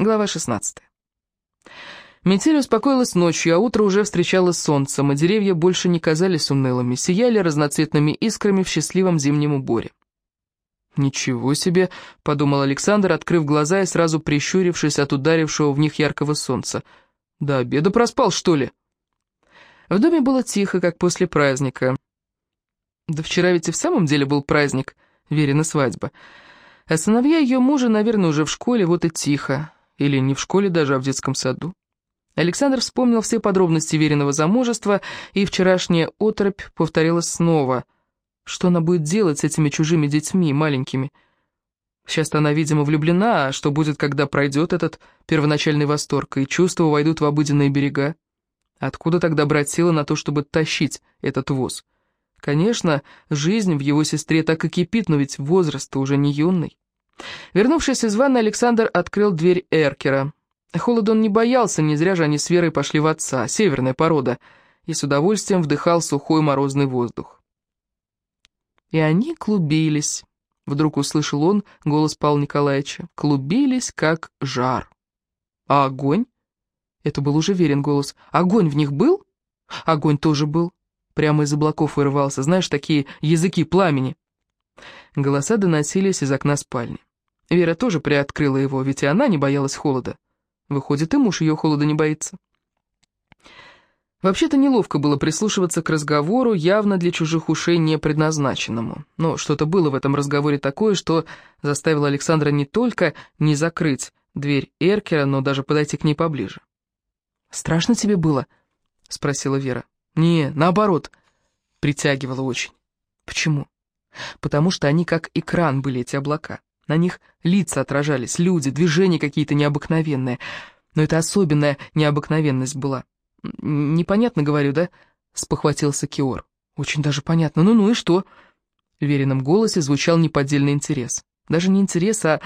Глава 16. Метель успокоилась ночью, а утро уже встречало солнцем, а деревья больше не казались унылыми, сияли разноцветными искрами в счастливом зимнем уборе. «Ничего себе!» — подумал Александр, открыв глаза и сразу прищурившись от ударившего в них яркого солнца. «До обеда проспал, что ли?» В доме было тихо, как после праздника. Да вчера ведь и в самом деле был праздник, Верина свадьба. А сыновья ее мужа, наверное, уже в школе, вот и тихо. Или не в школе даже, а в детском саду. Александр вспомнил все подробности Вериного замужества, и вчерашняя оторопь повторилась снова. Что она будет делать с этими чужими детьми, маленькими? Сейчас-то она, видимо, влюблена, а что будет, когда пройдет этот первоначальный восторг, и чувства войдут в обыденные берега? Откуда тогда брать силы на то, чтобы тащить этот воз? Конечно, жизнь в его сестре так и кипит, но ведь возраст уже не юный. Вернувшись из ванны, Александр открыл дверь Эркера. Холод он не боялся, не зря же они с Верой пошли в отца, северная порода, и с удовольствием вдыхал сухой морозный воздух. И они клубились. Вдруг услышал он голос Павла Николаевича. Клубились, как жар. А огонь? Это был уже верен голос. Огонь в них был? Огонь тоже был. Прямо из облаков вырывался, знаешь, такие языки пламени. Голоса доносились из окна спальни. Вера тоже приоткрыла его, ведь и она не боялась холода. Выходит, и муж ее холода не боится. Вообще-то неловко было прислушиваться к разговору, явно для чужих ушей не предназначенному. Но что-то было в этом разговоре такое, что заставило Александра не только не закрыть дверь Эркера, но даже подойти к ней поближе. «Страшно тебе было?» — спросила Вера. «Не, наоборот, притягивало очень». «Почему?» «Потому что они как экран были, эти облака». На них лица отражались, люди, движения какие-то необыкновенные. Но это особенная необыкновенность была. «Непонятно, говорю, да?» — спохватился Киор. «Очень даже понятно. Ну-ну и что?» В веренном голосе звучал неподдельный интерес. Даже не интерес, а...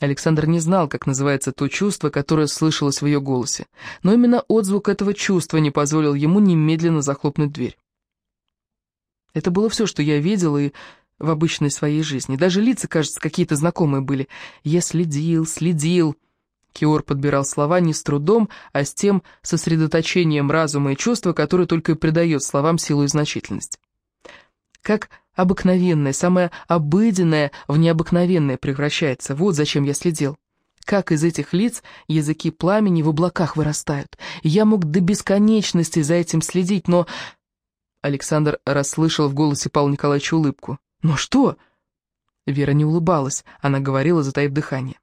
Александр не знал, как называется то чувство, которое слышалось в ее голосе. Но именно отзвук этого чувства не позволил ему немедленно захлопнуть дверь. Это было все, что я видел, и в обычной своей жизни. Даже лица, кажется, какие-то знакомые были. «Я следил, следил». Киор подбирал слова не с трудом, а с тем сосредоточением разума и чувства, которое только и придает словам силу и значительность. Как обыкновенное, самое обыденное в необыкновенное превращается. Вот зачем я следил. Как из этих лиц языки пламени в облаках вырастают. Я мог до бесконечности за этим следить, но... Александр расслышал в голосе Павла Николаевича улыбку. «Но что?» Вера не улыбалась, она говорила, затаив дыхание.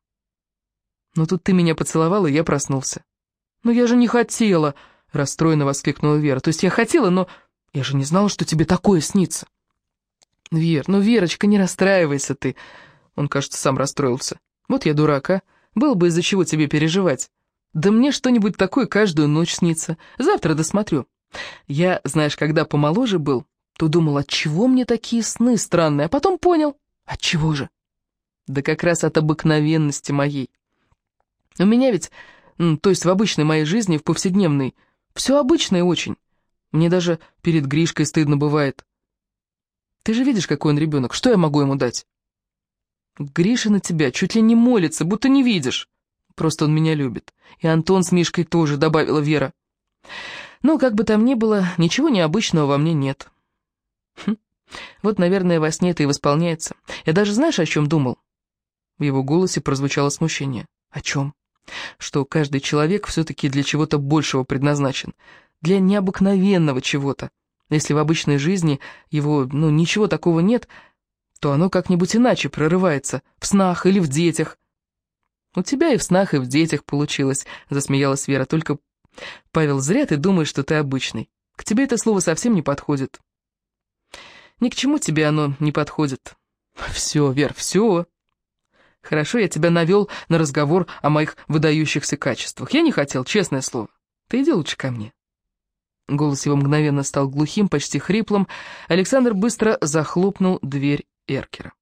«Но тут ты меня поцеловала, и я проснулся». «Но я же не хотела!» — расстроенно воскликнула Вера. «То есть я хотела, но я же не знала, что тебе такое снится». «Вер, ну, Верочка, не расстраивайся ты!» Он, кажется, сам расстроился. «Вот я дурак, а? Было бы из-за чего тебе переживать. Да мне что-нибудь такое каждую ночь снится. Завтра досмотрю. Я, знаешь, когда помоложе был, то думал, от чего мне такие сны странные, а потом понял, от чего же? Да как раз от обыкновенности моей. У меня ведь, то есть в обычной моей жизни, в повседневной, все обычное очень. Мне даже перед Гришкой стыдно бывает. Ты же видишь, какой он ребенок, что я могу ему дать? Гриша на тебя чуть ли не молится, будто не видишь. Просто он меня любит. И Антон с Мишкой тоже, добавила Вера. Но, как бы там ни было, ничего необычного во мне нет. Вот, наверное, во сне это и восполняется. Я даже знаешь, о чем думал?» В его голосе прозвучало смущение. «О чем?» «Что каждый человек все-таки для чего-то большего предназначен. Для необыкновенного чего-то. Если в обычной жизни его, ну, ничего такого нет, то оно как-нибудь иначе прорывается, в снах или в детях». «У тебя и в снах, и в детях получилось», — засмеялась Вера. «Только, Павел, зря ты думаешь, что ты обычный. К тебе это слово совсем не подходит. Ни к чему тебе оно не подходит. Все, Вер, все. Хорошо, я тебя навел на разговор о моих выдающихся качествах. Я не хотел, честное слово. Ты иди лучше ко мне. Голос его мгновенно стал глухим, почти хриплым. Александр быстро захлопнул дверь Эркера.